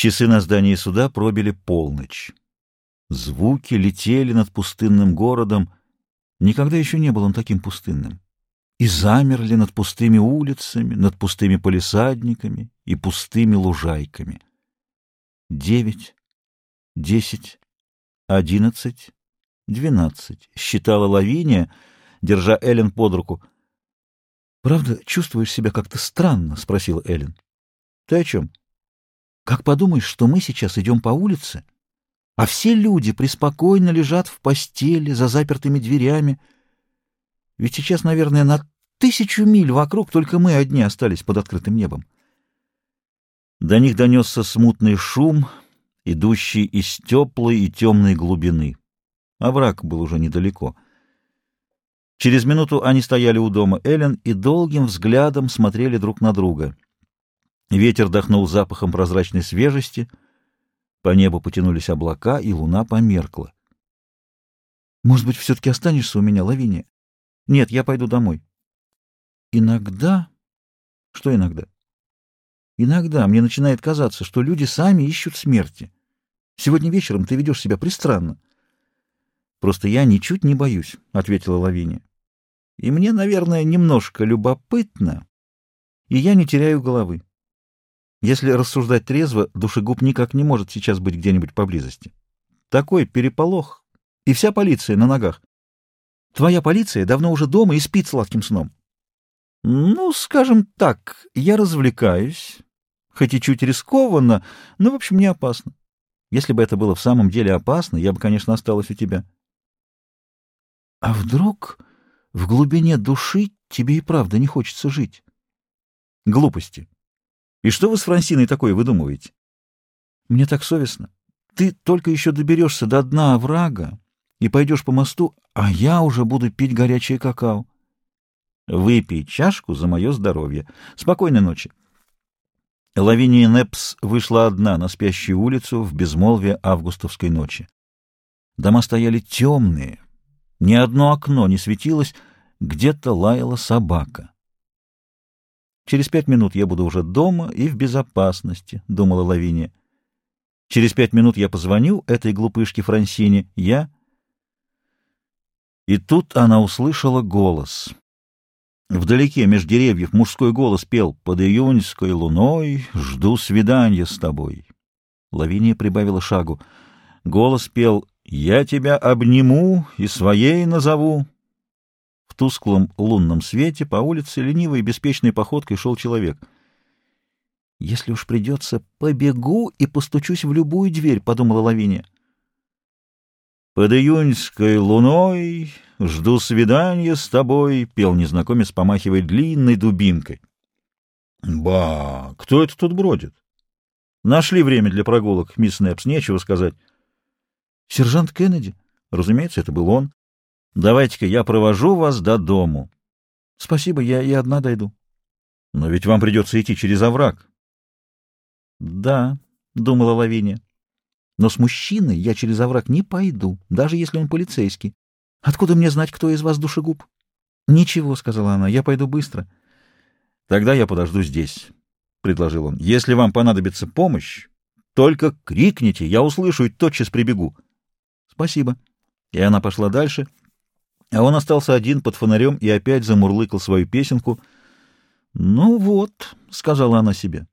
Часы на здании суда пробили полночь. Звуки летели над пустынным городом. Никогда еще не был он таким пустынным. И замерли над пустыми улицами, над пустыми полисадниками и пустыми лужайками. Девять, десять, одиннадцать, двенадцать, считала Лавиния, держа Эллен под руку. «Правда, чувствуешь себя как-то странно?» — спросила Эллен. «Ты о чем?» «Как подумаешь, что мы сейчас идем по улице, а все люди преспокойно лежат в постели за запертыми дверями. Ведь сейчас, наверное, на тысячу миль вокруг только мы одни остались под открытым небом. До них донесся смутный шум, идущий из теплой и темной глубины. Овраг был уже недалеко. Через минуту они стояли у дома Эллен и долгим взглядом смотрели друг на друга. Ветер дохнул запахом прозрачной свежести — по небу потянулись облака, и луна померкла. «Может быть, все-таки останешься у меня, Лавиния?» «Нет, я пойду домой». «Иногда...» «Что иногда?» «Иногда мне начинает казаться, что люди сами ищут смерти. Сегодня вечером ты ведешь себя пристранно». «Просто я ничуть не боюсь», — ответила Лавиния. «И мне, наверное, немножко любопытно, и я не теряю головы. Если рассуждать трезво, душегуб никак не может сейчас быть где-нибудь поблизости. Такой переполох, и вся полиция на ногах. Твоя полиция давно уже дома и спит сладким сном. Ну, скажем так, я развлекаюсь, хоть и чуть рискованно, но, в общем, не опасно. Если бы это было в самом деле опасно, я бы, конечно, осталась у тебя. А вдруг в глубине души тебе и правда не хочется жить? Глупости. И что вы с Франсиной такое выдумываете? Мне так совестно. Ты только еще доберешься до дна оврага и пойдешь по мосту, а я уже буду пить горячее какао. Выпей чашку за мое здоровье. Спокойной ночи. Лавиния Непс вышла одна на спящую улицу в безмолвие августовской ночи. Дома стояли темные, ни одно окно не светилось, где-то лаяла собака. Через пять минут я буду уже дома и в безопасности, — думала Лавиния. Через пять минут я позвоню этой глупышке Франсине. Я... И тут она услышала голос. Вдалеке, меж деревьев, мужской голос пел «Под июньской луной жду свидания с тобой». Лавиния прибавила шагу. Голос пел «Я тебя обниму и своей назову». Тусклом лунном свете по улице ленивой и беспечной походкой шел человек. «Если уж придется, побегу и постучусь в любую дверь», — подумала Лавиния. «Под июньской луной жду свидания с тобой», — пел незнакомец, помахивая длинной дубинкой. «Ба! Кто это тут бродит?» «Нашли время для прогулок, мисс Непс, нечего сказать». «Сержант Кеннеди?» Разумеется, это был он. Давайте-ка я провожу вас до дому. — Спасибо, я и одна дойду. — Но ведь вам придется идти через овраг. — Да, — думала Лавиния. — Но с мужчиной я через овраг не пойду, даже если он полицейский. Откуда мне знать, кто из вас душегуб? — Ничего, — сказала она, — я пойду быстро. — Тогда я подожду здесь, — предложил он. — Если вам понадобится помощь, только крикните, я услышу и тотчас прибегу. — Спасибо. И она пошла дальше, — а он остался один под фонарем и опять замурлыкал свою песенку. «Ну вот», — сказала она себе,